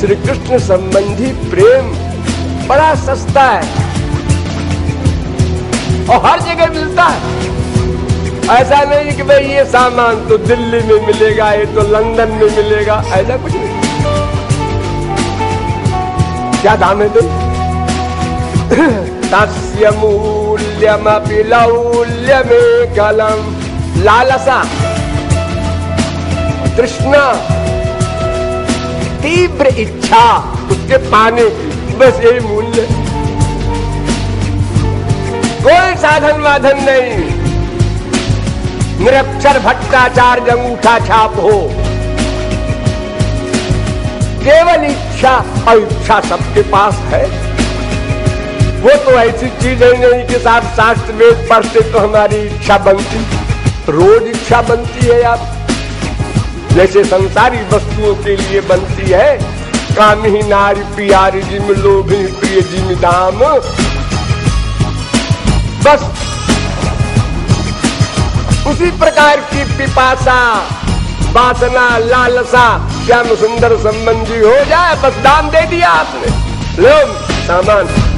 श्री कृष्ण संबंधी प्रेम बड़ा सस्ता है और हर जगह मिलता है। ऐसा नहीं कि भाई ये सामान तो दिल्ली में मिलेगा, ये तो लंदन में मिलेगा, ऐसा कुछ नहीं। क्या दाम है तुम तस्य मूल्यमपि लौल्यमेकलम। लालसा, तृष्णा। तीव्र इच्छा, उसके पाने की बस यही मूल्य कोई साधन वाधन नहीं। निरक्षर भट्टाचार अंगूठा छाप हो, केवल इच्छा और इच्छा सबके पास है। वो तो ऐसी चीज़ है नहीं कि साथ शास्त्र वेद पढ़ते तो हमारी इच्छा बनती। रोज इच्छा बनती है आप जैसे संसारी वस्तुओं के लिए बनती है काम ही नारी प्यारी जिम लोभ प्रिय जिम दाम। बस। उसी प्रकार की पिपासा वासना लालसा क्या सुंदर संबंधी हो जाए, बस दाम दे दिया आपने। लो, सामान।